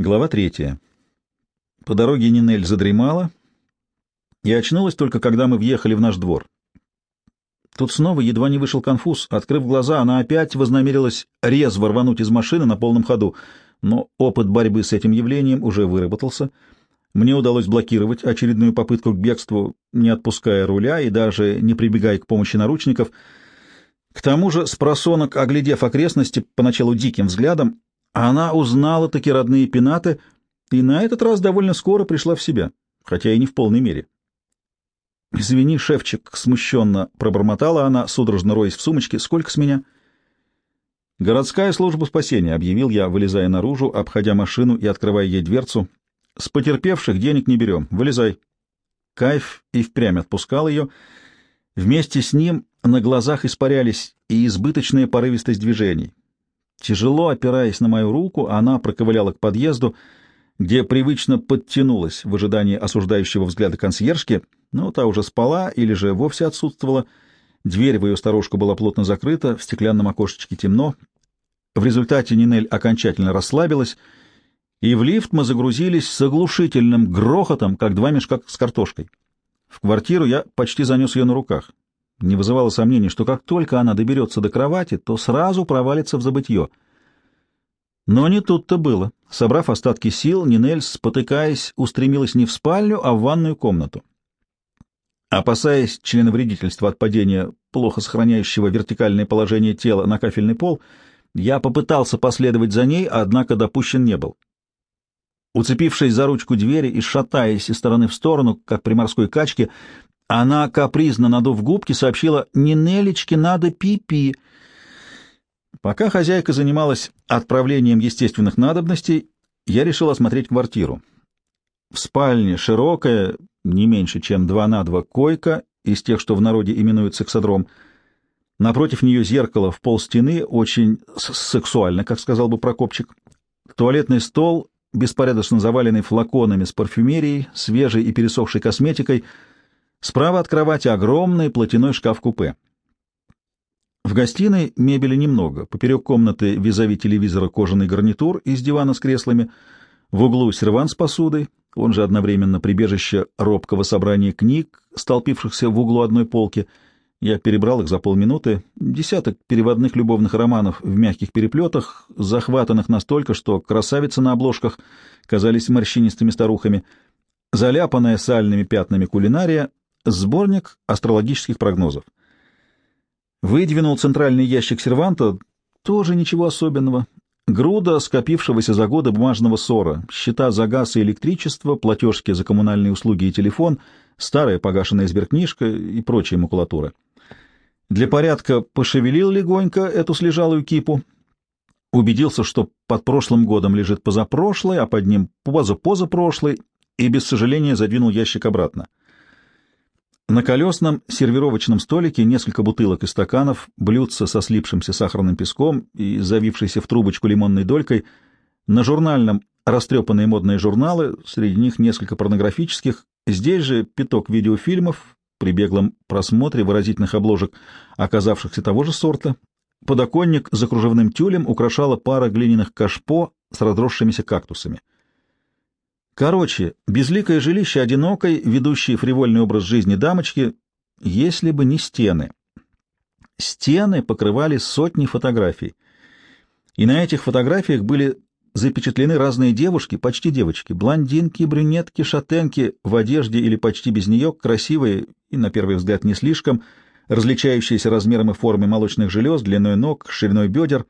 Глава третья. По дороге Нинель задремала и очнулась только, когда мы въехали в наш двор. Тут снова едва не вышел конфуз. Открыв глаза, она опять вознамерилась резво рвануть из машины на полном ходу, но опыт борьбы с этим явлением уже выработался. Мне удалось блокировать очередную попытку к бегству, не отпуская руля и даже не прибегая к помощи наручников. К тому же, с просонок, оглядев окрестности поначалу диким взглядом, она узнала таки родные пенаты и на этот раз довольно скоро пришла в себя, хотя и не в полной мере. «Извини, шефчик», — смущенно пробормотала она, судорожно роясь в сумочке, — «сколько с меня?» «Городская служба спасения», — объявил я, вылезая наружу, обходя машину и открывая ей дверцу. «С потерпевших денег не берем. Вылезай». Кайф и впрямь отпускал ее. Вместе с ним на глазах испарялись и избыточная порывистость движений. Тяжело опираясь на мою руку, она проковыляла к подъезду, где привычно подтянулась в ожидании осуждающего взгляда консьержки, но та уже спала или же вовсе отсутствовала. Дверь в ее сторожку была плотно закрыта, в стеклянном окошечке темно. В результате Нинель окончательно расслабилась, и в лифт мы загрузились с оглушительным грохотом, как два мешка с картошкой. В квартиру я почти занес ее на руках. Не вызывало сомнений, что как только она доберется до кровати, то сразу провалится в забытье. Но не тут-то было. Собрав остатки сил, Нинель, спотыкаясь, устремилась не в спальню, а в ванную комнату. Опасаясь членовредительства от падения плохо сохраняющего вертикальное положение тела на кафельный пол, я попытался последовать за ней, однако допущен не был. Уцепившись за ручку двери и шатаясь из стороны в сторону, как при морской качке, она, капризно надув губки, сообщила «Нинелечке надо пи-пи». Пока хозяйка занималась отправлением естественных надобностей, я решил осмотреть квартиру. В спальне широкая, не меньше, чем два на два койка, из тех, что в народе именуют сексодром. Напротив нее зеркало в пол стены, очень сексуально, как сказал бы Прокопчик. Туалетный стол, беспорядочно заваленный флаконами с парфюмерией, свежей и пересохшей косметикой — Справа от кровати огромный платяной шкаф-купе. В гостиной мебели немного. Поперек комнаты визави телевизора кожаный гарнитур из дивана с креслами. В углу серван с посудой, он же одновременно прибежище робкого собрания книг, столпившихся в углу одной полки. Я перебрал их за полминуты. Десяток переводных любовных романов в мягких переплетах, захватанных настолько, что красавицы на обложках казались морщинистыми старухами. Заляпанная сальными пятнами кулинария Сборник астрологических прогнозов. Выдвинул центральный ящик серванта, тоже ничего особенного. Груда скопившегося за годы бумажного ссора, счета за газ и электричество, платежки за коммунальные услуги и телефон, старая погашенная сберкнижка и прочая макулатура. Для порядка пошевелил легонько эту слежалую кипу, убедился, что под прошлым годом лежит позапрошлый, а под ним позапозапрошлый, и без сожаления задвинул ящик обратно. На колесном сервировочном столике несколько бутылок и стаканов, блюдца со слипшимся сахарным песком и завившейся в трубочку лимонной долькой, на журнальном растрепанные модные журналы, среди них несколько порнографических, здесь же пяток видеофильмов, при беглом просмотре выразительных обложек, оказавшихся того же сорта, подоконник за кружевным тюлем украшала пара глиняных кашпо с разросшимися кактусами. Короче, безликое жилище одинокой, ведущей фривольный образ жизни дамочки, если бы не стены. Стены покрывали сотни фотографий. И на этих фотографиях были запечатлены разные девушки, почти девочки, блондинки, брюнетки, шатенки, в одежде или почти без нее, красивые и, на первый взгляд, не слишком, различающиеся размером и формой молочных желез, длиной ног, шириной бедер,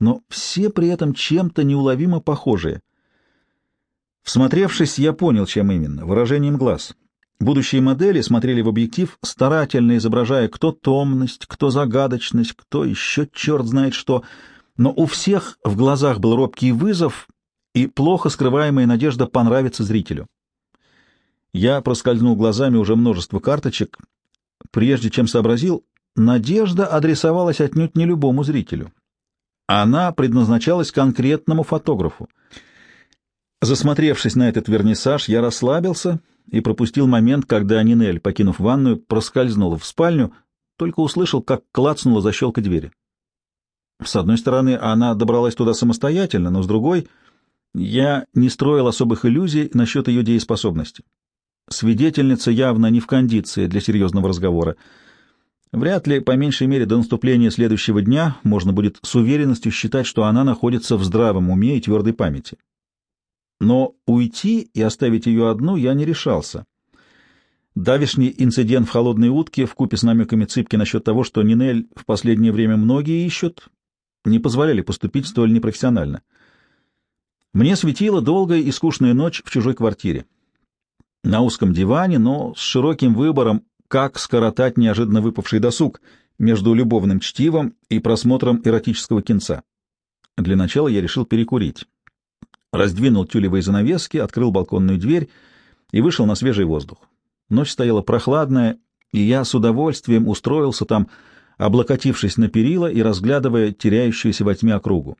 но все при этом чем-то неуловимо похожие. Всмотревшись, я понял, чем именно — выражением глаз. Будущие модели смотрели в объектив, старательно изображая кто томность, кто загадочность, кто еще черт знает что, но у всех в глазах был робкий вызов и плохо скрываемая надежда понравиться зрителю. Я проскользнул глазами уже множество карточек. Прежде чем сообразил, надежда адресовалась отнюдь не любому зрителю. Она предназначалась конкретному фотографу. Засмотревшись на этот вернисаж, я расслабился и пропустил момент, когда Нинель, покинув ванную, проскользнула в спальню, только услышал, как клацнула защелка двери. С одной стороны, она добралась туда самостоятельно, но с другой Я не строил особых иллюзий насчет ее дееспособности. Свидетельница явно не в кондиции для серьезного разговора. Вряд ли, по меньшей мере, до наступления следующего дня можно будет с уверенностью считать, что она находится в здравом уме и твердой памяти. Но уйти и оставить ее одну я не решался. Давишний инцидент в «Холодной утке» вкупе с намеками Цыпки насчет того, что Нинель в последнее время многие ищут, не позволяли поступить столь непрофессионально. Мне светила долгая и скучная ночь в чужой квартире. На узком диване, но с широким выбором, как скоротать неожиданно выпавший досуг между любовным чтивом и просмотром эротического кинца. Для начала я решил перекурить. Раздвинул тюлевые занавески, открыл балконную дверь и вышел на свежий воздух. Ночь стояла прохладная, и я с удовольствием устроился там, облокотившись на перила и разглядывая теряющуюся во тьме округу.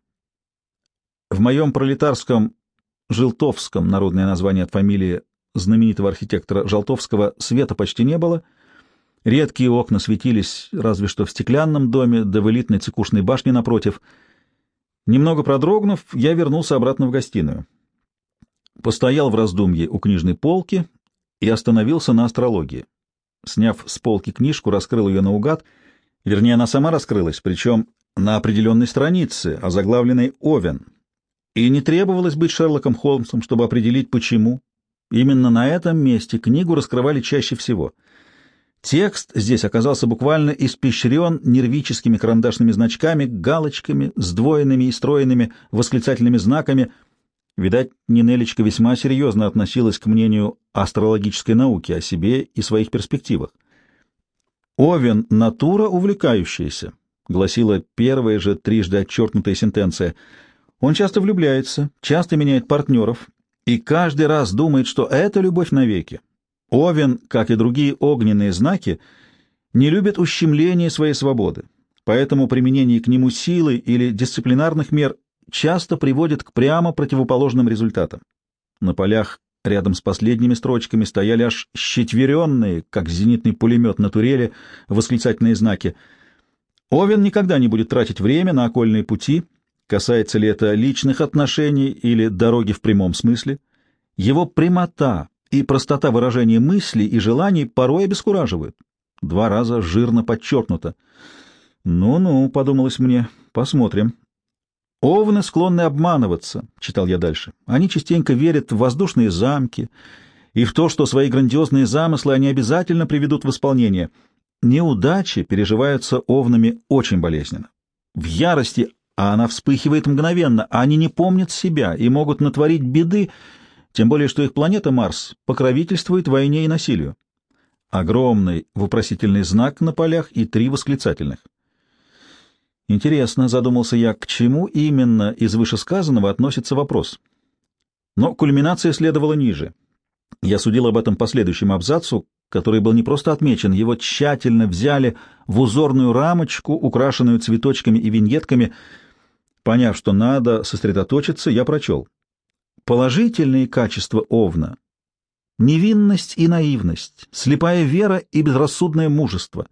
В моем пролетарском Желтовском, народное название от фамилии знаменитого архитектора Желтовского, света почти не было. Редкие окна светились разве что в стеклянном доме, да в элитной цикушной башне напротив. Немного продрогнув, я вернулся обратно в гостиную. Постоял в раздумье у книжной полки и остановился на астрологии. Сняв с полки книжку, раскрыл ее наугад, вернее, она сама раскрылась, причем на определенной странице, озаглавленной «Овен». И не требовалось быть Шерлоком Холмсом, чтобы определить, почему. Именно на этом месте книгу раскрывали чаще всего. Текст здесь оказался буквально испещрен нервическими карандашными значками, галочками, сдвоенными и стройными восклицательными знаками — Видать, Нинелечка весьма серьезно относилась к мнению астрологической науки о себе и своих перспективах. «Овен — натура увлекающаяся», — гласила первая же трижды отчеркнутая сентенция. «Он часто влюбляется, часто меняет партнеров и каждый раз думает, что это любовь навеки. Овен, как и другие огненные знаки, не любит ущемления своей свободы, поэтому применение к нему силы или дисциплинарных мер часто приводит к прямо противоположным результатам. На полях рядом с последними строчками стояли аж щетверенные, как зенитный пулемет на турели, восклицательные знаки. Овен никогда не будет тратить время на окольные пути, касается ли это личных отношений или дороги в прямом смысле. Его прямота и простота выражения мыслей и желаний порой обескураживают. Два раза жирно подчеркнуто. «Ну-ну», — подумалось мне, — «посмотрим». «Овны склонны обманываться», — читал я дальше. «Они частенько верят в воздушные замки и в то, что свои грандиозные замыслы они обязательно приведут в исполнение. Неудачи переживаются овнами очень болезненно. В ярости, а она вспыхивает мгновенно, они не помнят себя и могут натворить беды, тем более что их планета Марс покровительствует войне и насилию. Огромный вопросительный знак на полях и три восклицательных. Интересно, задумался я, к чему именно из вышесказанного относится вопрос. Но кульминация следовала ниже. Я судил об этом по следующему абзацу, который был не просто отмечен, его тщательно взяли в узорную рамочку, украшенную цветочками и виньетками. Поняв, что надо сосредоточиться, я прочел. Положительные качества Овна — невинность и наивность, слепая вера и безрассудное мужество.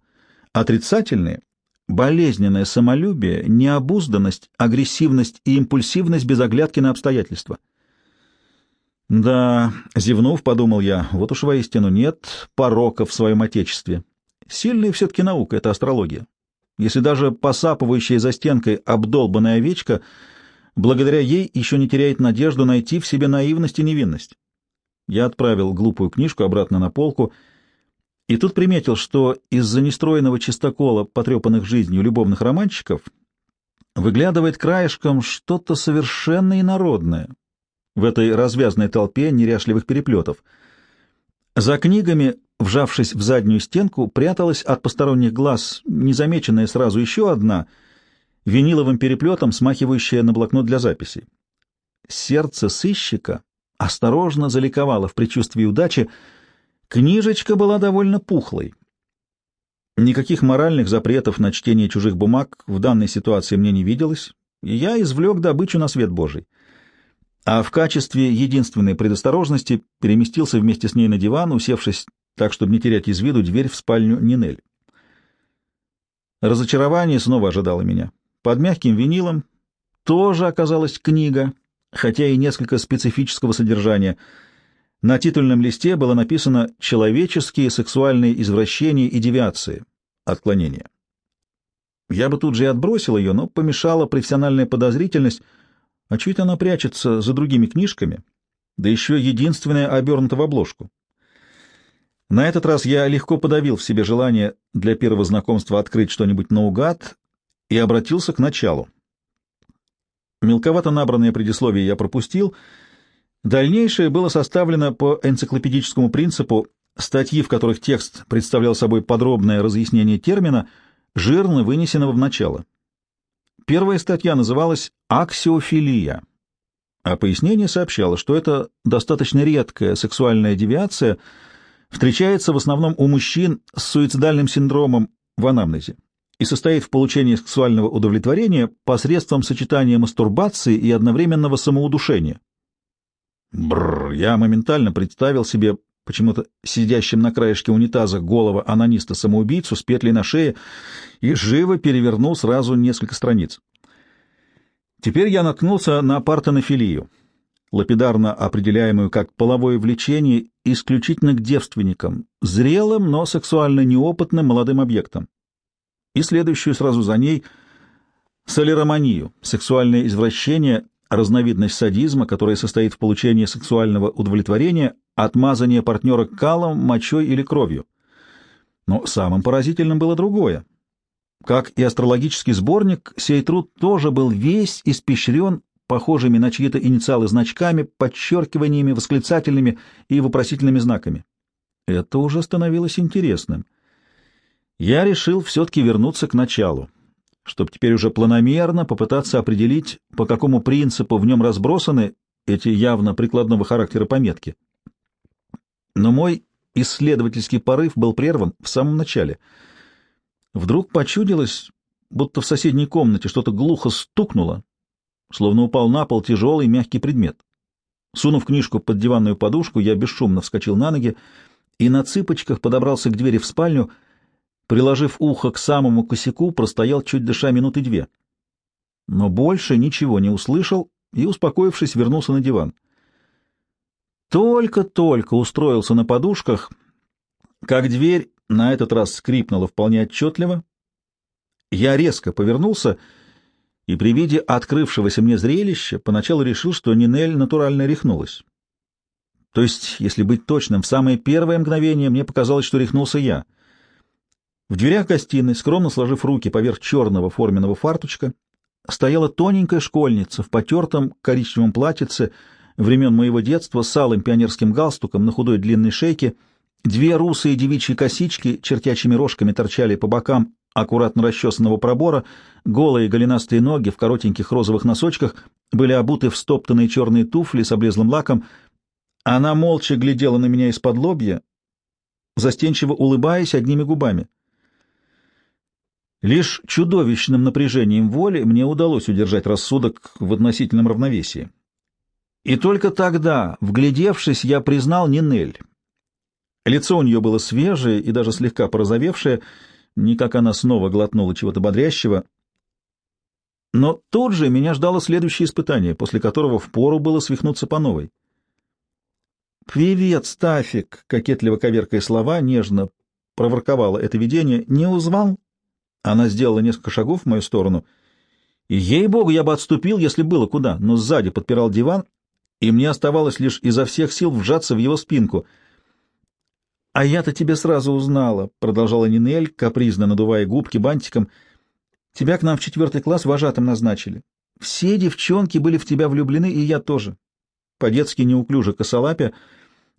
Отрицательные болезненное самолюбие, необузданность, агрессивность и импульсивность без оглядки на обстоятельства. Да, зевнув, подумал я, вот уж воистину нет порока в своем отечестве. Сильная все-таки наука — это астрология. Если даже посапывающая за стенкой обдолбанная овечка, благодаря ей еще не теряет надежду найти в себе наивность и невинность. Я отправил глупую книжку обратно на полку — и тут приметил, что из-за нестроенного чистокола потрепанных жизнью любовных романчиков выглядывает краешком что-то совершенно инородное в этой развязной толпе неряшливых переплетов. За книгами, вжавшись в заднюю стенку, пряталась от посторонних глаз незамеченная сразу еще одна, виниловым переплетом смахивающая на блокнот для записей. Сердце сыщика осторожно заликовало в предчувствии удачи, Книжечка была довольно пухлой. Никаких моральных запретов на чтение чужих бумаг в данной ситуации мне не виделось, и я извлек добычу на свет Божий. А в качестве единственной предосторожности переместился вместе с ней на диван, усевшись так, чтобы не терять из виду дверь в спальню Нинель. Разочарование снова ожидало меня. Под мягким винилом тоже оказалась книга, хотя и несколько специфического содержания. На титульном листе было написано «Человеческие сексуальные извращения и девиации. Отклонения». Я бы тут же и отбросил ее, но помешала профессиональная подозрительность. А чуть она прячется за другими книжками, да еще единственная обернута в обложку. На этот раз я легко подавил в себе желание для первого знакомства открыть что-нибудь наугад и обратился к началу. Мелковато набранное предисловие я пропустил. Дальнейшее было составлено по энциклопедическому принципу, статьи, в которых текст представлял собой подробное разъяснение термина, жирно вынесенного в начало. Первая статья называлась «Аксиофилия», а пояснение сообщало, что это достаточно редкая сексуальная девиация встречается в основном у мужчин с суицидальным синдромом в анамнезе и состоит в получении сексуального удовлетворения посредством сочетания мастурбации и одновременного самоудушения. Бррр, я моментально представил себе почему-то сидящим на краешке унитаза голого анониста-самоубийцу с петлей на шее и живо перевернул сразу несколько страниц. Теперь я наткнулся на партенофилию, лапидарно определяемую как половое влечение исключительно к девственникам, зрелым, но сексуально неопытным молодым объектам и следующую сразу за ней солероманию, сексуальное извращение, разновидность садизма, которая состоит в получении сексуального удовлетворения, отмазания партнера калом, мочой или кровью. Но самым поразительным было другое. Как и астрологический сборник, сей труд тоже был весь испещрен похожими на чьи-то инициалы значками, подчеркиваниями, восклицательными и вопросительными знаками. Это уже становилось интересным — я решил все-таки вернуться к началу, чтобы теперь уже планомерно попытаться определить, по какому принципу в нем разбросаны эти явно прикладного характера пометки. Но мой исследовательский порыв был прерван в самом начале. Вдруг почудилось, будто в соседней комнате что-то глухо стукнуло, словно упал на пол тяжелый мягкий предмет. Сунув книжку под диванную подушку, я бесшумно вскочил на ноги и на цыпочках подобрался к двери в спальню — приложив ухо к самому косяку, простоял чуть дыша минуты две. Но больше ничего не услышал и, успокоившись, вернулся на диван. Только-только устроился на подушках, как дверь на этот раз скрипнула вполне отчетливо. Я резко повернулся и при виде открывшегося мне зрелища поначалу решил, что Нинель натурально рехнулась. То есть, если быть точным, в самое первое мгновение мне показалось, что рехнулся я — в дверях гостиной, скромно сложив руки поверх черного форменного фарточка, стояла тоненькая школьница в потертом коричневом платьице времен моего детства с алым пионерским галстуком на худой длинной шейке, две русые девичьи косички чертячими рожками торчали по бокам аккуратно расчесанного пробора, голые голенастые ноги в коротеньких розовых носочках были обуты в стоптанные черные туфли с облезлым лаком. Она молча глядела на меня из-под лобья, застенчиво улыбаясь одними губами. Лишь чудовищным напряжением воли мне удалось удержать рассудок в относительном равновесии. И только тогда, вглядевшись, я признал Нинель. Лицо у нее было свежее и даже слегка порозовевшее, не как она снова глотнула чего-то бодрящего. Но тут же меня ждало следующее испытание, после которого впору было свихнуться по новой. «Привет, Стафик!» — кокетливо коверкая слова, нежно проворковало это видение. «Не узвал?» Она сделала несколько шагов в мою сторону, и, ей-богу, я бы отступил, если было куда, но сзади подпирал диван, и мне оставалось лишь изо всех сил вжаться в его спинку. — А я-то тебя сразу узнала, — продолжала Нинель, капризно надувая губки бантиком. — Тебя к нам в четвертый класс вожатым назначили. Все девчонки были в тебя влюблены, и я тоже. По-детски неуклюже косолапя,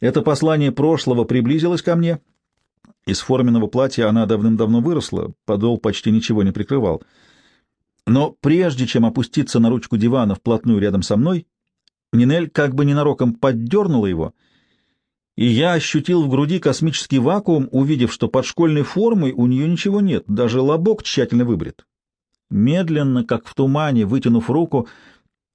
это послание прошлого приблизилось ко мне — из форменного платья она давным-давно выросла, подол почти ничего не прикрывал. Но прежде чем опуститься на ручку дивана вплотную рядом со мной, Нинель как бы ненароком поддернула его, и я ощутил в груди космический вакуум, увидев, что под школьной формой у нее ничего нет, даже лобок тщательно выбрит. Медленно, как в тумане, вытянув руку,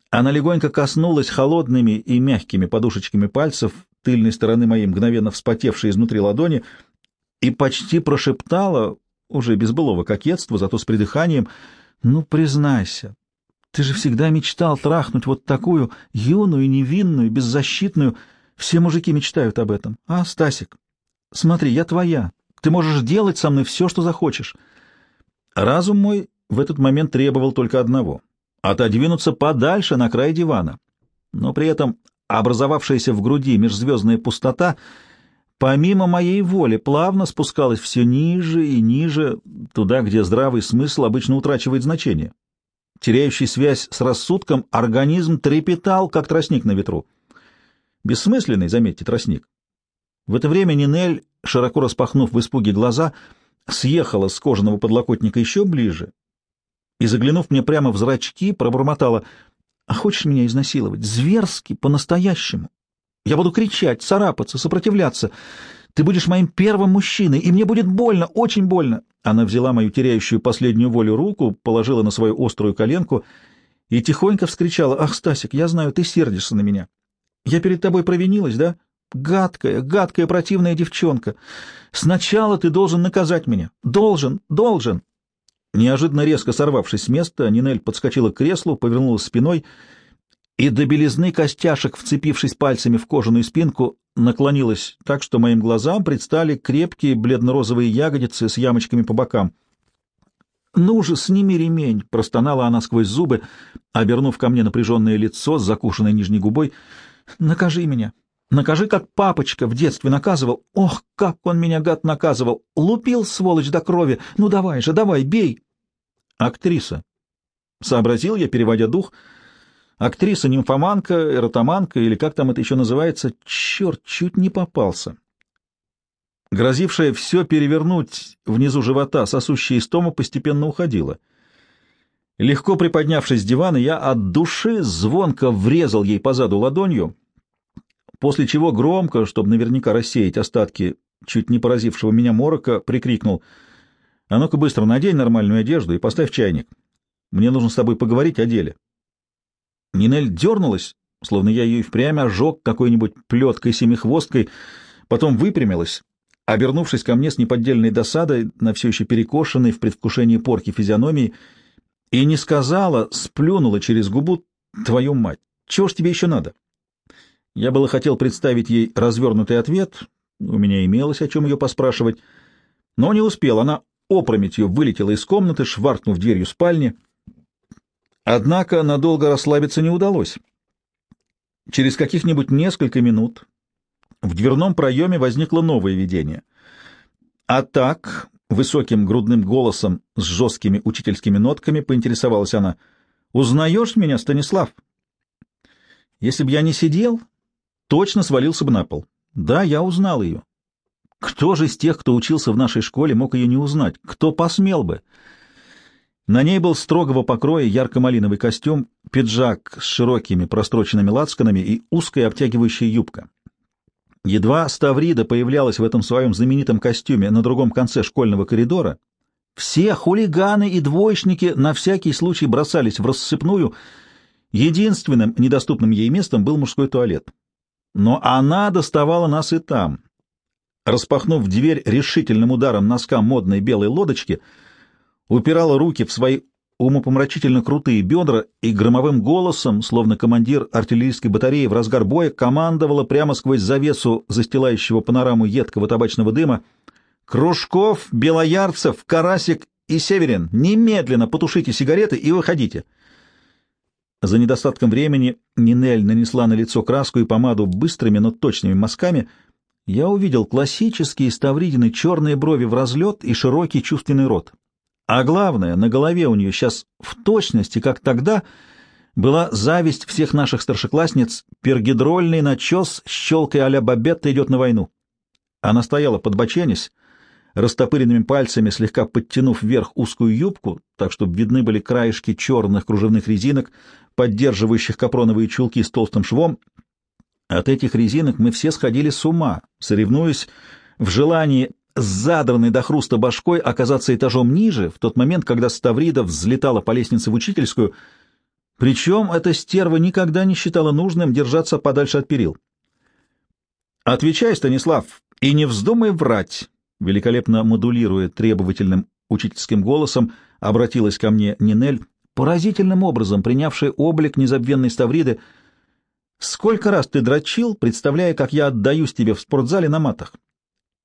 она легонько коснулась холодными и мягкими подушечками пальцев тыльной стороны моей мгновенно вспотевшей изнутри ладони — и почти прошептала, уже без былого кокетства, зато с придыханием, «Ну, признайся, Ты же всегда мечтал трахнуть вот такую юную, невинную, беззащитную. Все мужики мечтают об этом. А, Стасик, смотри, я твоя. Ты можешь делать со мной все, что захочешь. Разум мой в этот момент требовал только одного — отодвинуться подальше на край дивана. Но при этом образовавшаяся в груди межзвездная пустота помимо моей воли плавно спускалась все ниже и ниже, туда, где здравый смысл обычно утрачивает значение. Теряющий связь с рассудком, организм трепетал, как тростник на ветру. Бессмысленный, заметьте, тростник. В это время Нинель, широко распахнув в испуге глаза, съехала с кожаного подлокотника еще ближе и, заглянув мне прямо в зрачки, пробормотала «А хочешь меня изнасиловать? Зверски, по-настоящему. Я буду кричать, царапаться, сопротивляться. Ты будешь моим первым мужчиной, и мне будет больно, очень больно». Она взяла мою теряющую последнюю волю руку, положила на свою острую коленку и тихонько вскричала «Ах, Стасик, я знаю, ты сердишься на меня. Я перед тобой провинилась, да? Гадкая, гадкая, противная девчонка. Сначала ты должен наказать меня. Должен, должен. Неожиданно резко сорвавшись с места, Нинель подскочила к креслу, повернулась спиной и до белизны костяшек, вцепившись пальцами в кожаную спинку, наклонилась так, что моим глазам предстали крепкие бледно-розовые ягодицы с ямочками по бокам. «Ну же, сними ремень!» — простонала она сквозь зубы, обернув ко мне напряженное лицо с закушенной нижней губой. «Накажи меня! Накажи, как папочка в детстве наказывал. Ох, как он меня, гад, наказывал! Лупил, сволочь, до крови! Ну давай же, давай, бей!» «Актриса!» — сообразил я, переводя дух. «Актриса, нимфоманка, эротоманка, или как там это еще называется? Черт, чуть не попался!» Грозившая все перевернуть внизу живота сосущая истома постепенно уходила. Легко приподнявшись с дивана, я от души звонко врезал ей по заду ладонью — после чего громко, чтобы наверняка рассеять остатки чуть не поразившего меня морока, прикрикнул «А ну-ка быстро надень нормальную одежду и поставь чайник. Мне нужно с тобой поговорить о деле». Нинель дернулась, словно я ее впрямь ожег какой-нибудь плеткой-семихвосткой, потом выпрямилась, обернувшись ко мне с неподдельной досадой на все еще перекошенной в предвкушении порки физиономии, и не сказала, сплюнула через губу «Твою мать! Чего ж тебе еще надо?» Я было хотел представить ей развернутый ответ, у меня имелось о чем ее поспрашивать, но не успел, она опрометью вылетела из комнаты, шваркнув дверью спальни. Однако надолго расслабиться не удалось. Через каких-нибудь несколько минут в дверном проеме возникло новое видение. А так, высоким грудным голосом с жесткими учительскими нотками поинтересовалась она, «Узнаешь меня, Станислав?» Если бы я не сидел, точно свалился бы на пол. Да, я узнал ее. Кто же из тех, кто учился в нашей школе, мог ее не узнать? Кто посмел бы? На ней был строгого покроя ярко-малиновый костюм, пиджак с широкими простроченными лацканами и узкая обтягивающая юбка. Едва Ставрида появлялась в этом своем знаменитом костюме на другом конце школьного коридора, все хулиганы и двоечники на всякий случай бросались в рассыпную. Единственным недоступным ей местом был мужской туалет но она доставала нас и там. Распахнув дверь решительным ударом носка модной белой лодочки, упирала руки в свои умопомрачительно крутые бедра и громовым голосом, словно командир артиллерийской батареи в разгар боя, командовала прямо сквозь завесу застилающего панораму едкого табачного дыма «Кружков, Белоярцев, Карасик и Северин, немедленно потушите сигареты и выходите!» За недостатком времени Нинель нанесла на лицо краску и помаду быстрыми, но точными мазками. Я увидел классические ставридины черные брови в разлет и широкий чувственный рот. А главное, на голове у нее сейчас в точности, как тогда, была зависть всех наших старшеклассниц, пергидрольный начес с щелкой а-ля Бабетта идет на войну. Она стояла подбоченясь, растопыренными пальцами слегка подтянув вверх узкую юбку, так чтобы видны были краешки черных кружевных резинок, поддерживающих капроновые чулки с толстым швом. От этих резинок мы все сходили с ума, соревнуясь в желании с задранной до хруста башкой оказаться этажом ниже в тот момент, когда Ставрида взлетала по лестнице в учительскую, причем эта стерва никогда не считала нужным держаться подальше от перил. «Отвечай, Станислав, и не вздумай врать!» Великолепно модулируя требовательным учительским голосом, обратилась ко мне Нинель, поразительным образом принявшая облик незабвенной Ставриды. Сколько раз ты дрочил, представляя, как я отдаюсь тебе в спортзале на матах?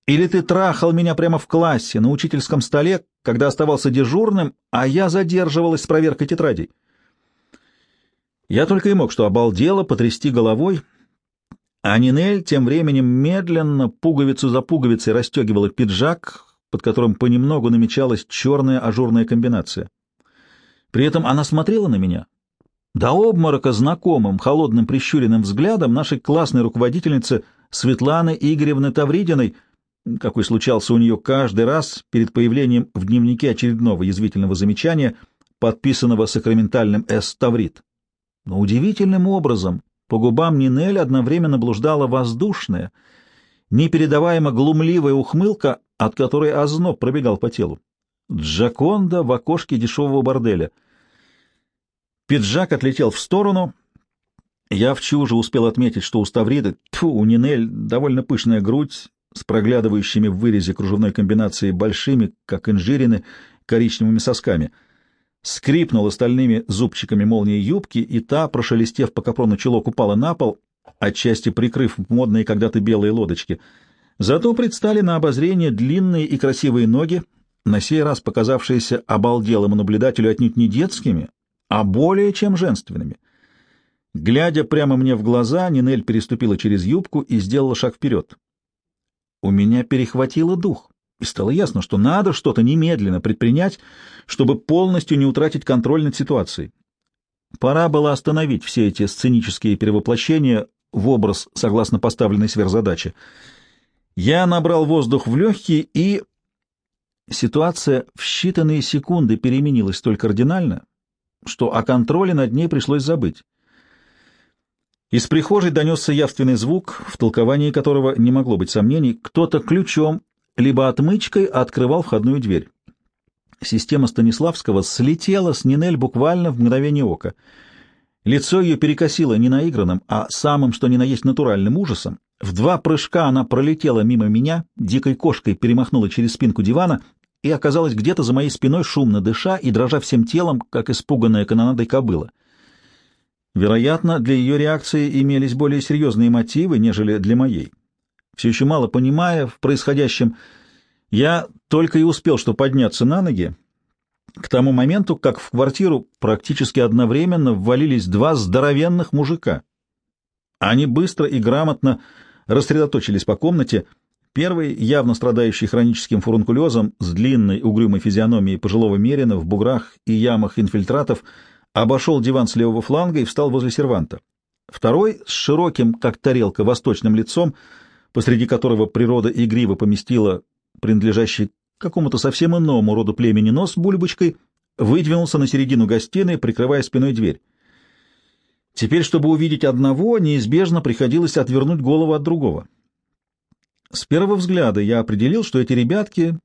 Или ты трахал меня прямо в классе, на учительском столе, когда оставался дежурным, а я задерживалась с проверкой тетрадей? Я только и мог что обалдело потрясти головой, а Нинель тем временем медленно, пуговицу за пуговицей, расстегивала пиджак, под которым понемногу намечалась черная ажурная комбинация. При этом она смотрела на меня. До обморока знакомым, холодным прищуренным взглядом нашей классной руководительницы Светланы Игоревны Тавридиной, какой случался у нее каждый раз перед появлением в дневнике очередного язвительного замечания, подписанного сакраментальным «С. Таврид». Но удивительным образом по губам Нинель одновременно блуждала воздушная, непередаваемо глумливая ухмылка, от которой озноб пробегал по телу. Джаконда в окошке дешевого борделя. Пиджак отлетел в сторону. Я в чуже успел отметить, что у Ставриды, тьфу, у Нинель довольно пышная грудь с проглядывающими в вырезе кружевной комбинации большими, как инжирины, коричневыми сосками. Скрипнула стальными зубчиками молнии юбки, и та, прошелестев по капрону чулок, упала на пол, отчасти прикрыв модные когда-то белые лодочки. Зато предстали на обозрение длинные и красивые ноги, на сей раз показавшиеся обалделому наблюдателю отнюдь не детскими, а более чем женственными. Глядя прямо мне в глаза, Нинель переступила через юбку и сделала шаг вперед. У меня перехватило дух, и стало ясно, что надо что-то немедленно предпринять, чтобы полностью не утратить контроль над ситуацией. Пора было остановить все эти сценические перевоплощения в образ согласно поставленной сверхзадаче. Я набрал воздух в легкие и Ситуация в считанные секунды переменилась столь кардинально, что о контроле над ней пришлось забыть. Из прихожей донесся явственный звук, в толковании которого не могло быть сомнений. Кто-то ключом, либо отмычкой открывал входную дверь. Система Станиславского слетела с Нинель буквально в мгновение ока. Лицо ее перекосило не наигранным, а самым, что ни на есть натуральным ужасом. В два прыжка она пролетела мимо меня, дикой кошкой перемахнула через спинку дивана и оказалась где-то за моей спиной, шумно дыша и дрожа всем телом, как испуганная канонадой кобыла. Вероятно, для ее реакции имелись более серьезные мотивы, нежели для моей. Все еще мало понимая в происходящем, я только и успел что подняться на ноги, к тому моменту, как в квартиру практически одновременно ввалились два здоровенных мужика. Они быстро и грамотно рассредоточились по комнате — Первый, явно страдающий хроническим фурункулезом, с длинной угрюмой физиономией пожилого мерина в буграх и ямах инфильтратов, обошел диван с левого фланга и встал возле серванта. Второй, с широким, как тарелка, восточным лицом, посреди которого природа игриво поместила принадлежащий какому-то совсем иному роду племени нос бульбочкой, выдвинулся на середину гостиной, прикрывая спиной дверь. Теперь, чтобы увидеть одного, неизбежно приходилось отвернуть голову от другого. С первого взгляда я определил, что эти ребятки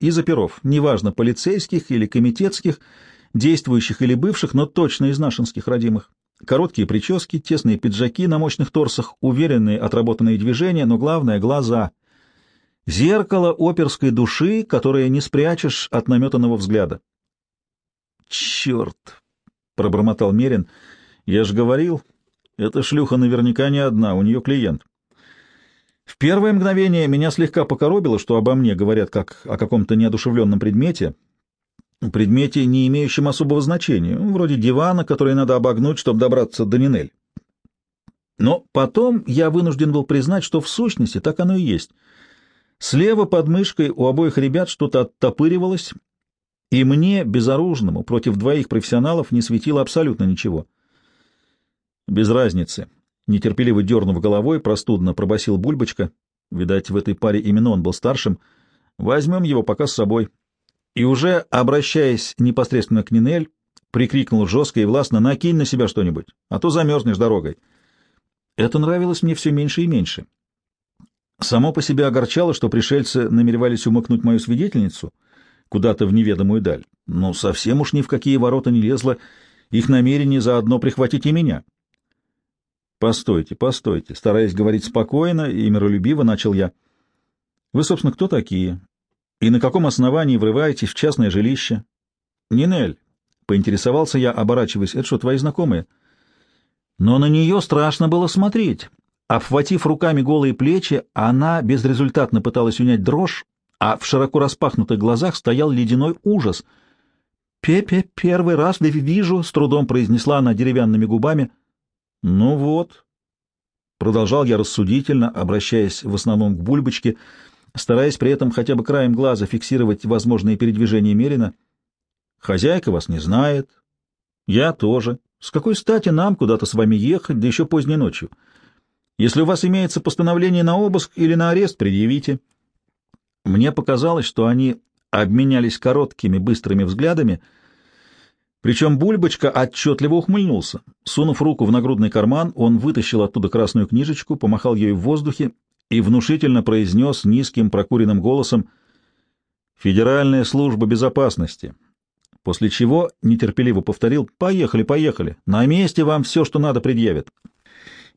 из оперов, неважно, полицейских или комитетских, действующих или бывших, но точно из нашинских родимых. Короткие прически, тесные пиджаки на мощных торсах, уверенные отработанные движения, но главное — глаза. Зеркало оперской души, которое не спрячешь от наметанного взгляда. «Черт!» — пробормотал Мерин. «Я же говорил, эта шлюха наверняка не одна, у нее клиент». В первое мгновение меня слегка покоробило, что обо мне говорят как о каком-то неодушевленном предмете, предмете, не имеющем особого значения, вроде дивана, который надо обогнуть, чтобы добраться до Нинель. Но потом я вынужден был признать, что в сущности так оно и есть. Слева под мышкой у обоих ребят что-то оттопыривалось, и мне, безоружному, против двоих профессионалов, не светило абсолютно ничего. Без разницы, Нетерпеливо дернув головой, простудно пробасил Бульбочка. Видать, в этой паре именно он был старшим. Возьмем его пока с собой. И уже, обращаясь непосредственно к Нинель, прикрикнул жестко и властно, накинь на себя что-нибудь, а то замерзнешь дорогой. Это нравилось мне все меньше и меньше. Само по себе огорчало, что пришельцы намеревались умыкнуть мою свидетельницу куда-то в неведомую даль, но совсем уж ни в какие ворота не лезло их намерение заодно прихватить и меня. «Постойте, постойте!» Стараясь говорить спокойно и миролюбиво, начал я. «Вы, собственно, кто такие? И на каком основании врываетесь в частное жилище?» «Нинель!» — Поинтересовался я, оборачиваясь. «Это что, твои знакомые?» Но на нее страшно было смотреть. Обхватив руками голые плечи, она безрезультатно пыталась унять дрожь, а в широко распахнутых глазах стоял ледяной ужас. «Пепе, первый раз вижу», — с трудом произнесла она деревянными губами. «Ну вот», — продолжал я рассудительно, обращаясь в основном к бульбочке, стараясь при этом хотя бы краем глаза фиксировать возможные передвижения Мерина. «Хозяйка вас не знает. Я тоже. С какой стати нам куда-то с вами ехать, да еще поздней ночью? Если у вас имеется постановление на обыск или на арест, предъявите. Мне показалось, что они обменялись короткими, быстрыми взглядами, причем Бульбочка отчетливо ухмыльнулся. Сунув руку в нагрудный карман, он вытащил оттуда красную книжечку, помахал ею в воздухе и внушительно произнес низким прокуренным голосом «Федеральная служба безопасности» после чего нетерпеливо повторил «Поехали, поехали, на месте вам все, что надо, предъявят».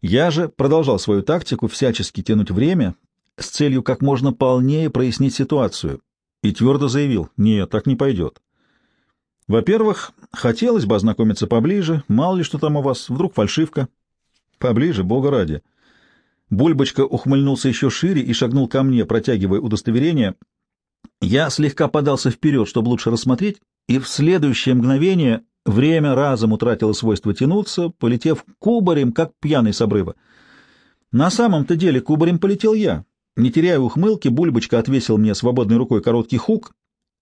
Я же продолжал свою тактику всячески тянуть время с целью как можно полнее прояснить ситуацию и твердо заявил «Нет, так не пойдет». Во-первых, хотелось бы ознакомиться поближе, мало ли что там у вас, вдруг фальшивка. Поближе, бога ради. Бульбочка ухмыльнулся еще шире и шагнул ко мне, протягивая удостоверение. Я слегка подался вперед, чтобы лучше рассмотреть, и в следующее мгновение время разом утратило свойство тянуться, полетев кубарем, как пьяный с обрыва. На самом-то деле кубарем полетел я. Не теряя ухмылки, Бульбочка отвесил мне свободной рукой короткий хук,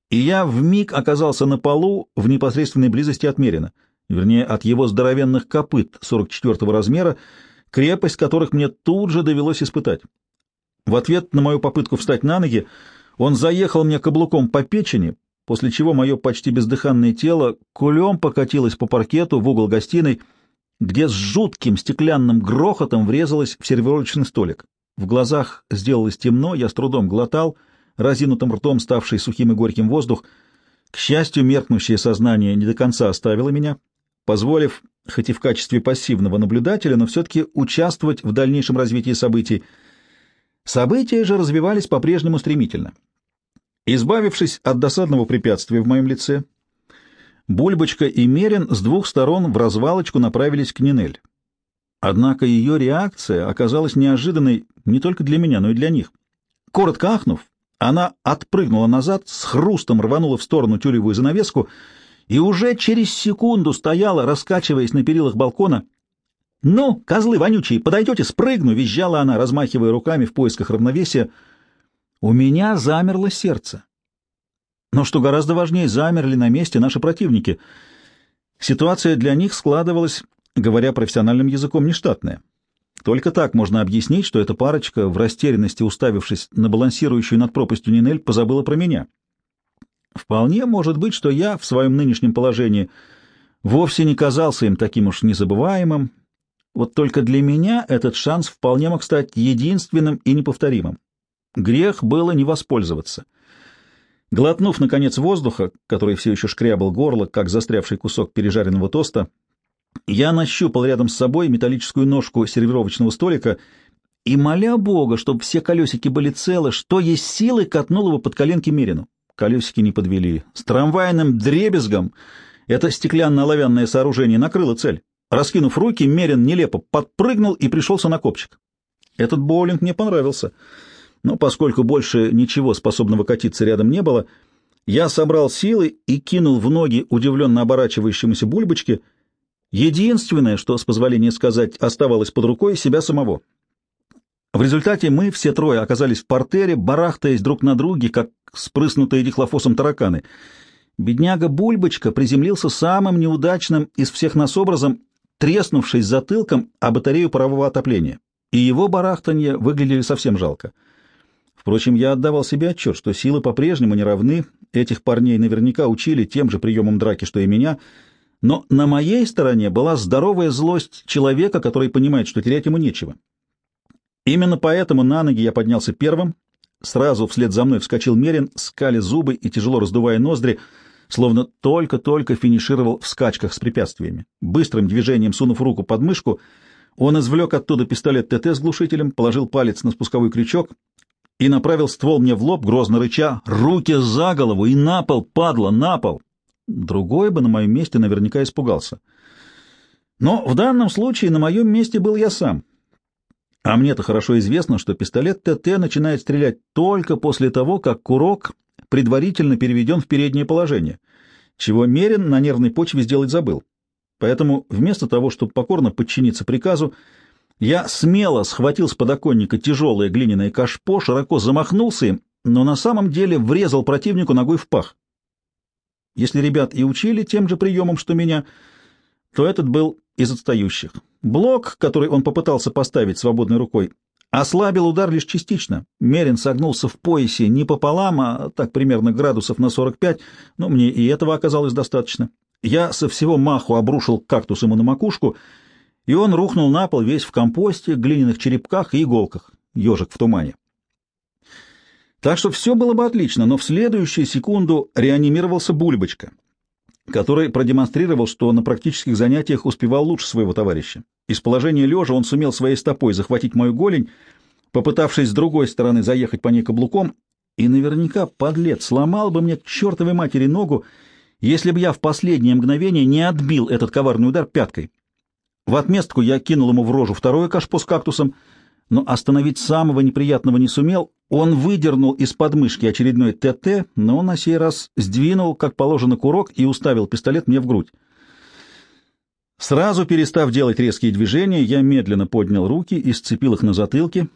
и я вмиг оказался на полу в непосредственной близости от Мерина, вернее, от его здоровенных копыт 44-го размера, крепость которых мне тут же довелось испытать. В ответ на мою попытку встать на ноги он заехал мне каблуком по печени, после чего мое почти бездыханное тело кулем покатилось по паркету в угол гостиной, где с жутким стеклянным грохотом врезалось в сервировочный столик. В глазах сделалось темно, я с трудом глотал, разинутым ртом ставший сухим и горьким воздух. К счастью, меркнущее сознание не до конца оставило меня, позволив, хоть и в качестве пассивного наблюдателя, но все-таки участвовать в дальнейшем развитии событий. События же развивались по-прежнему стремительно. Избавившись от досадного препятствия в моем лице, Бульбочка и Мерин с двух сторон в развалочку направились к Нинель. Однако ее реакция оказалась неожиданной не только для меня, но и для них. Коротко ахнув, она отпрыгнула назад, с хрустом рванула в сторону тюлевую занавеску и уже через секунду стояла, раскачиваясь на перилах балкона. «Ну, козлы вонючие, подойдете, спрыгну!» — визжала она, размахивая руками в поисках равновесия — у меня замерло сердце. Но что гораздо важнее, замерли на месте наши противники. Ситуация для них складывалась, говоря профессиональным языком, нештатная. Только так можно объяснить, что эта парочка, в растерянности уставившись на балансирующую над пропастью Нинель, позабыла про меня. Вполне может быть, что я в своем нынешнем положении вовсе не казался им таким уж незабываемым. Вот только для меня этот шанс вполне мог стать единственным и неповторимым. Грех было не воспользоваться. Глотнув, наконец, воздуха, который все еще шкрябал горло, как застрявший кусок пережаренного тоста, я нащупал рядом с собой металлическую ножку сервировочного столика и, моля Бога, чтобы все колесики были целы, что есть силы, катнул его под коленки Мерину. Колесики не подвели. С трамвайным дребезгом это стеклянно-оловянное сооружение накрыло цель. Раскинув руки, Мерин нелепо подпрыгнул и пришелся на копчик. Этот боулинг мне понравился — но поскольку больше ничего способного катиться рядом не было, я собрал силы и кинул в ноги удивленно оборачивающемуся бульбочке единственное, что, с позволения сказать, оставалось под рукой себя самого. В результате мы все трое оказались в портере, барахтаясь друг на друге, как спрыснутые дихлофосом тараканы. Бедняга Бульбочка приземлился самым неудачным из всех нас образом, треснувшись затылком о батарею парового отопления, и его барахтанье выглядели совсем жалко. Впрочем, я отдавал себе отчет, что силы по-прежнему не равны, этих парней наверняка учили тем же приемам драки, что и меня, но на моей стороне была здоровая злость человека, который понимает, что терять ему нечего. Именно поэтому на ноги я поднялся первым, сразу вслед за мной вскочил Мерин, скали зубы и тяжело раздувая ноздри, словно только-только финишировал в скачках с препятствиями. Быстрым движением сунув руку под мышку, он извлек оттуда пистолет ТТ с глушителем, положил палец на спусковой крючок — и направил ствол мне в лоб, грозно рыча, руки за голову и на пол, падла, на пол. Другой бы на моем месте наверняка испугался. Но в данном случае на моем месте был я сам. А мне-то хорошо известно, что пистолет ТТ начинает стрелять только после того, как курок предварительно переведен в переднее положение, чего Мерин на нервной почве сделать забыл. Поэтому вместо того, чтобы покорно подчиниться приказу, я смело схватил с подоконника тяжелое глиняное кашпо, широко замахнулся им, но на самом деле врезал противнику ногой в пах. Если ребят и учили тем же приемом, что меня, то этот был из отстающих. Блок, который он попытался поставить свободной рукой, ослабил удар лишь частично. Мерин согнулся в поясе не пополам, а так примерно градусов на 45, но мне и этого оказалось достаточно. Я со всего маху обрушил кактус ему на макушку, и он рухнул на пол весь в компосте, глиняных черепках и иголках, ежик в тумане. Так что все было бы отлично, но в следующую секунду реанимировался Бульбочка который продемонстрировал, что на практических занятиях успевал лучше своего товарища. Из положения лежа он сумел своей стопой захватить мою голень, попытавшись с другой стороны заехать по ней каблуком, и наверняка, подлец, сломал бы мне к чертовой матери ногу, если бы я в последнее мгновение не отбил этот коварный удар пяткой. В отместку я кинул ему в рожу второе кашпо с кактусом, но остановить самого неприятного не сумел. Он выдернул из подмышки очередной ТТ, но на сей раз сдвинул, как положено, курок и уставил пистолет мне в грудь. Сразу перестав делать резкие движения, я медленно поднял руки и сцепил их на затылке,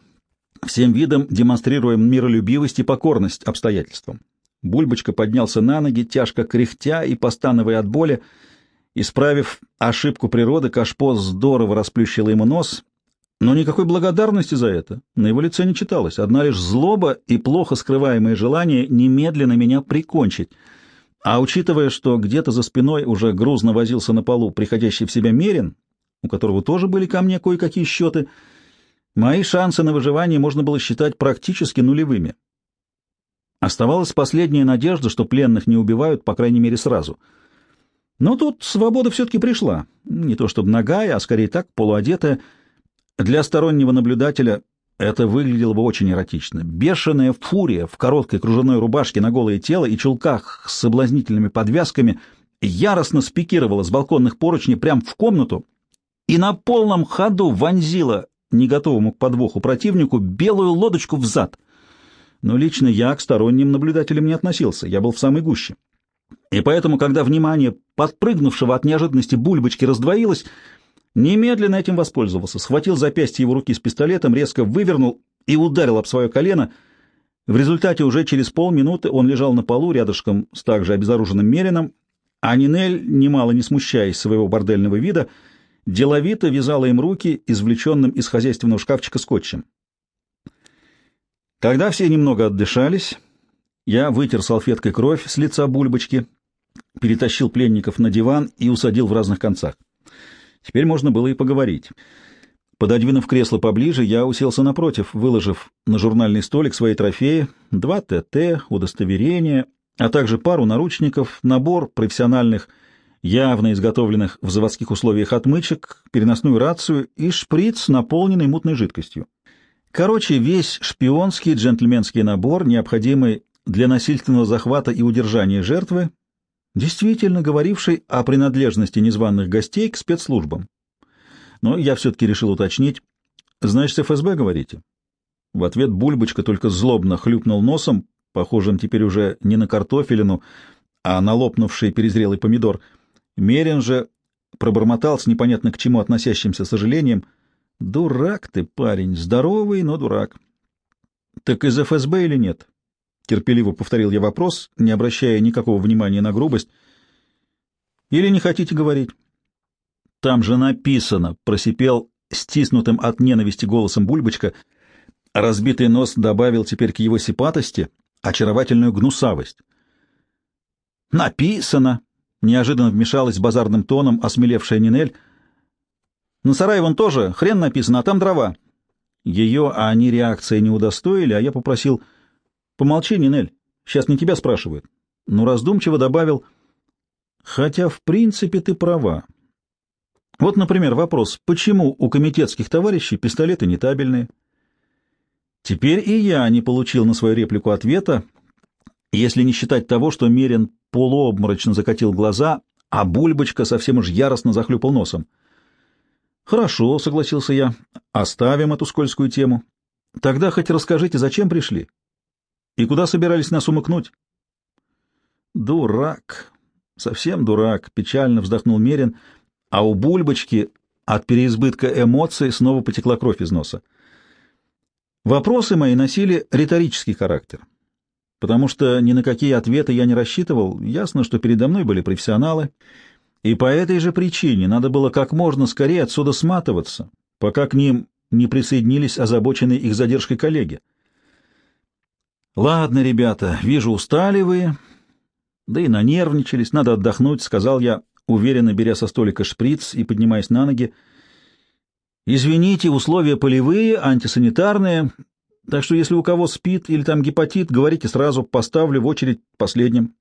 всем видом демонстрируя миролюбивость и покорность обстоятельствам. Бульбочка поднялся на ноги, тяжко кряхтя и постановая от боли. Исправив ошибку природы, Кашпо здорово расплющило ему нос но никакой благодарности за это на его лице не читалось, одна лишь злоба и плохо скрываемое желание немедленно меня прикончить. А учитывая, что где-то за спиной уже грузно возился на полу приходящий в себя Мерин, у которого тоже были ко мне кое-какие счеты, мои шансы на выживание можно было считать практически нулевыми. Оставалась последняя надежда, что пленных не убивают, по крайней мере, сразу. Но тут свобода все-таки пришла. Не то чтобы нагая, а скорее так, полуодетая, для стороннего наблюдателя это выглядело бы очень эротично. Бешеная фурия в короткой кружевной рубашке на голое тело и чулках с соблазнительными подвязками яростно спикировала с балконных поручней прямо в комнату и на полном ходу вонзила не готовому к подвоху противнику белую лодочку в зад. Но лично я к сторонним наблюдателям не относился, я был в самой гуще. И поэтому, когда внимание подпрыгнувшего от неожиданности бульбочки раздвоилось, Немедленно этим воспользовался, схватил запястье его руки с пистолетом, резко вывернул и ударил об свое колено. В результате уже через полминуты он лежал на полу рядышком с также обезоруженным Мерином, а Нинель, немало не смущаясь своего бордельного вида, деловито вязала им руки, извлеченным из хозяйственного шкафчика скотчем. Когда все немного отдышались, я вытер салфеткой кровь с лица бульбочки, перетащил пленников на диван и усадил в разных концах. Теперь можно было и поговорить. Пододвинув кресло поближе, я уселся напротив, выложив на журнальный столик свои трофеи, два ТТ, удостоверения, а также пару наручников, набор профессиональных, явно изготовленных в заводских условиях отмычек, переносную рацию и шприц, наполненный мутной жидкостью. Короче, весь шпионский джентльменский набор, необходимый для насильственного захвата и удержания жертвы, действительно говоривший о принадлежности незваных гостей к спецслужбам. Но я все-таки решил уточнить. «Значит, ФСБ, говорите?» В ответ Бульбочка только злобно хлюпнул носом, похожим теперь уже не на картофелину, а на лопнувший перезрелый помидор. Мерин же пробормотал с непонятно к чему относящимся сожалением. «Дурак ты, парень, здоровый, но дурак». «Так из ФСБ или нет?» Терпеливо повторил я вопрос, не обращая никакого внимания на грубость. «Или не хотите говорить?» «Там же написано», — просипел стиснутым от ненависти голосом Бульбочка. Разбитый нос добавил теперь к его сипатости очаровательную гнусавость. «Написано!» — неожиданно вмешалась базарным тоном осмелевшая Нинель. «На сарае вон тоже хрен написано, а там дрова». Ее, а они реакции не удостоили, а я попросил — Помолчи, Нинель, сейчас не тебя спрашивают. Но раздумчиво добавил, хотя в принципе ты права. Вот, например, вопрос, почему у комитетских товарищей пистолеты не табельные? Теперь и я не получил на свою реплику ответа, если не считать того, что Мерин полуобморочно закатил глаза, а Бульбочка совсем уж яростно захлюпал носом. «Хорошо», — согласился я, — «оставим эту скользкую тему. Тогда хоть расскажите, зачем пришли? И куда собирались нас умыкнуть?» «Дурак, совсем дурак», — печально вздохнул Мерин, а у Бульбочки от переизбытка эмоций снова потекла кровь из носа. Вопросы мои носили риторический характер, потому что ни на какие ответы я не рассчитывал. Ясно, что передо мной были профессионалы, и по этой же причине надо было как можно скорее отсюда сматываться, пока к ним не присоединились озабоченные их задержкой коллеги. «Ладно, ребята, вижу, устали вы, да и нанервничались, надо отдохнуть», — сказал я, уверенно беря со столика шприц и поднимаясь на ноги, — Извините, условия полевые, антисанитарные, так что если у кого спит или там гепатит, говорите сразу, поставлю в очередь последним.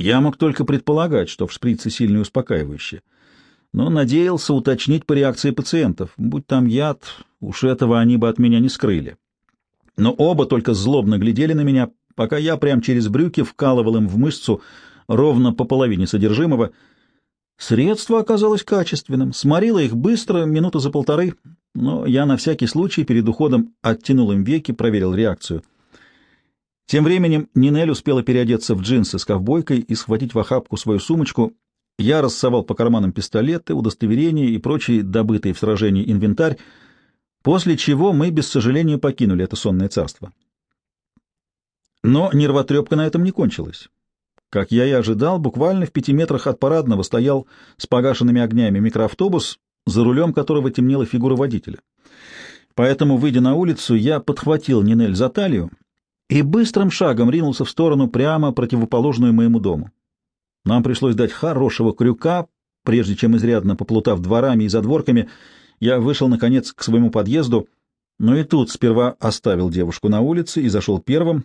Я мог только предполагать, что в шприце сильно успокаивающее, но надеялся уточнить по реакции пациентов. Будь там яд, уж этого они бы от меня не скрыли. Но оба только злобно глядели на меня, пока я прям через брюки вкалывал им в мышцу ровно по половине содержимого — Средство оказалось качественным, сморило их быстро, минуты за полторы, но я на всякий случай перед уходом оттянул им веки, проверил реакцию. Тем временем Нинель успела переодеться в джинсы с ковбойкой и схватить в охапку свою сумочку. Я рассовал по карманам пистолеты, удостоверения и прочий добытый в сражении инвентарь, после чего мы без сожаления покинули это сонное царство. Но нервотрепка на этом не кончилась. Как я и ожидал, буквально в пяти метрах от парадного стоял с погашенными огнями микроавтобус, за рулем которого темнела фигура водителя. Поэтому, выйдя на улицу, я подхватил Нинель за талию и быстрым шагом ринулся в сторону прямо противоположную моему дому. Нам пришлось дать хорошего крюка, прежде чем, изрядно поплутав дворами и задворками, я вышел, наконец, к своему подъезду, но и тут сперва оставил девушку на улице и зашел первым,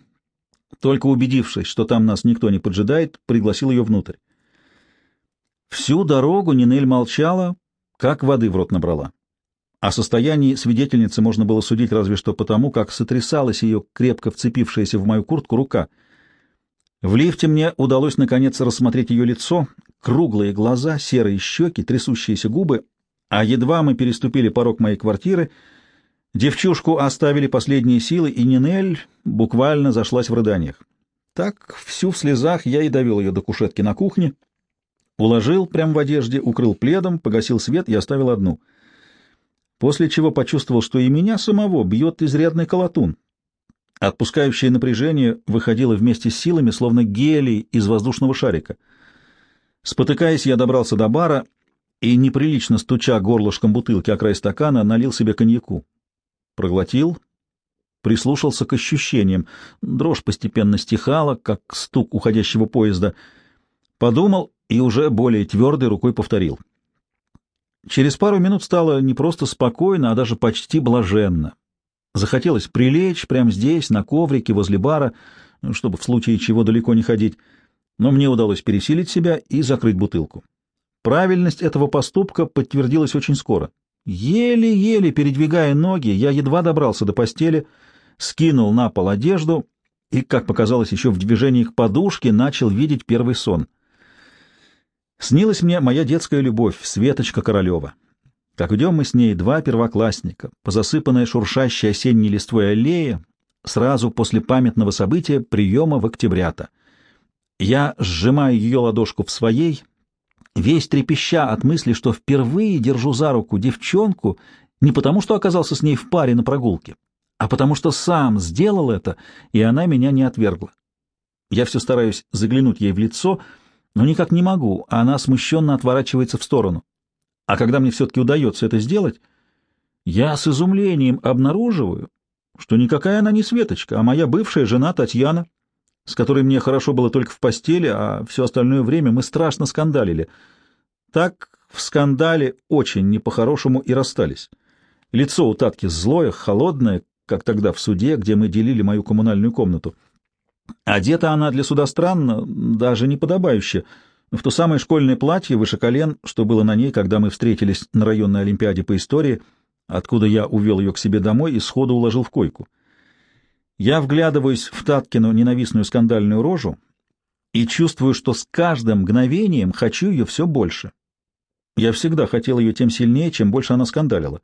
только убедившись, что там нас никто не поджидает, пригласил ее внутрь. Всю дорогу Нинель молчала, как воды в рот набрала. О состоянии свидетельницы можно было судить разве что потому, как сотрясалась ее крепко вцепившаяся в мою куртку рука. В лифте мне удалось наконец рассмотреть ее лицо, круглые глаза, серые щеки, трясущиеся губы, а едва мы переступили порог моей квартиры — Девчушку оставили последние силы, и Нинель буквально зашлась в рыданиях. Так, всю в слезах, я и довел ее до кушетки на кухне, уложил прямо в одежде, укрыл пледом, погасил свет и оставил одну. После чего почувствовал, что и меня самого бьет изрядный колотун. Отпускающее напряжение выходило вместе с силами, словно гелий из воздушного шарика. Спотыкаясь, я добрался до бара и, неприлично стуча горлышком бутылки о край стакана, налил себе коньяку проглотил, прислушался к ощущениям. Дрожь постепенно стихала, как стук уходящего поезда. Подумал и уже более твердой рукой повторил. Через пару минут стало не просто спокойно, а даже почти блаженно. Захотелось прилечь прямо здесь, на коврике, возле бара, чтобы в случае чего далеко не ходить, но мне удалось пересилить себя и закрыть бутылку. Правильность этого поступка подтвердилась очень скоро. Еле-еле передвигая ноги, я едва добрался до постели, скинул на пол одежду и, как показалось еще в движении к подушке, начал видеть первый сон. Снилась мне моя детская любовь, Светочка Королева. Как идем мы с ней, два первоклассника, по засыпанной шуршащей осенней листвой аллее, сразу после памятного события приема в октябрята. Я сжимаю ее ладошку в своей, весь трепеща от мысли, что впервые держу за руку девчонку не потому, что оказался с ней в паре на прогулке, а потому что сам сделал это, и она меня не отвергла. Я все стараюсь заглянуть ей в лицо, но никак не могу, а она смущенно отворачивается в сторону. А когда мне все-таки удается это сделать, я с изумлением обнаруживаю, что никакая она не Светочка, а моя бывшая жена Татьяна, с которой мне хорошо было только в постели, а все остальное время мы страшно скандалили. Так в скандале очень не по-хорошему и расстались. Лицо у Татки злое, холодное, как тогда в суде, где мы делили мою коммунальную комнату. Одета она для суда странно, даже не подобающе, в то самое школьное платье выше колен, что было на ней, когда мы встретились на районной олимпиаде по истории, откуда я увел ее к себе домой и сходу уложил в койку. Я вглядываюсь в Таткину ненавистную скандальную рожу и чувствую, что с каждым мгновением хочу ее все больше. Я всегда хотел ее тем сильнее, чем больше она скандалила.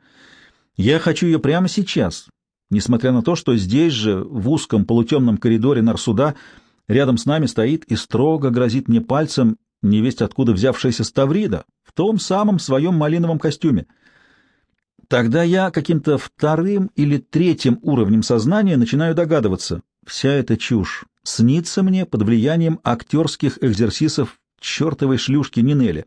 Я хочу ее прямо сейчас, несмотря на то, что здесь же, в узком полутемном коридоре нарсуда, рядом с нами стоит и строго грозит мне пальцем невесть откуда взявшаяся Ставрида в том самом своем малиновом костюме. Тогда я каким-то вторым или третьим уровнем сознания начинаю догадываться, вся эта чушь снится мне под влиянием актерских экзерсисов чертовой шлюшки Нинели.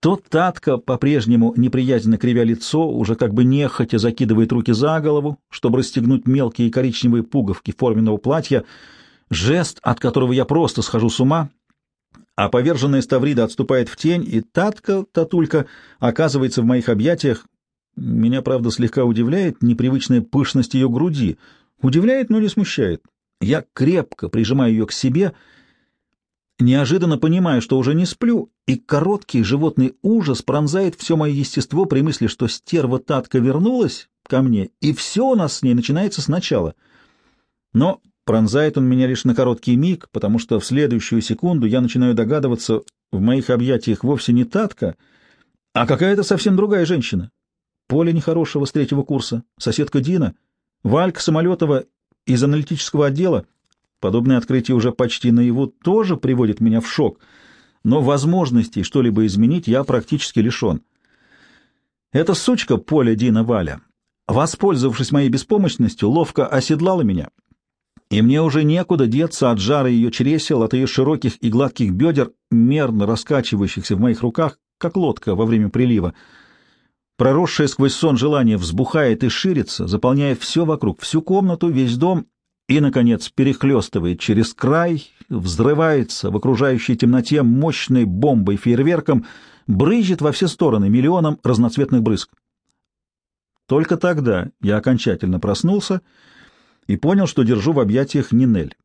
Тот Татка, по-прежнему неприязненно кривя лицо, уже как бы нехотя закидывает руки за голову, чтобы расстегнуть мелкие коричневые пуговки форменного платья, жест, от которого я просто схожу с ума, а поверженная Ставрида отступает в тень, и Татка, Татулька, оказывается в моих объятиях. Меня, правда, слегка удивляет непривычная пышность ее груди. Удивляет, но не смущает. Я крепко прижимаю ее к себе, неожиданно понимаю, что уже не сплю, и короткий животный ужас пронзает все мое естество при мысли, что стерва Татка вернулась ко мне, и все у нас с ней начинается сначала. Но пронзает он меня лишь на короткий миг, потому что в следующую секунду я начинаю догадываться, в моих объятиях вовсе не Татка, а какая-то совсем другая женщина. Поля нехорошего с третьего курса, соседка Дина, Валька Самолетова из аналитического отдела. Подобное открытие уже почти наяву тоже приводит меня в шок, но возможностей что-либо изменить я практически лишен. Эта сучка Поля Дина Валя, воспользовавшись моей беспомощностью, ловко оседлала меня, и мне уже некуда деться от жара ее чресел, от ее широких и гладких бедер, мерно раскачивающихся в моих руках, как лодка во время прилива. Проросшее сквозь сон желание взбухает и ширится, заполняя все вокруг, всю комнату, весь дом, и, наконец, перехлестывает через край, взрывается в окружающей темноте мощной бомбой-фейерверком, брызжет во все стороны миллионом разноцветных брызг. Только тогда я окончательно проснулся и понял, что держу в объятиях Нинель.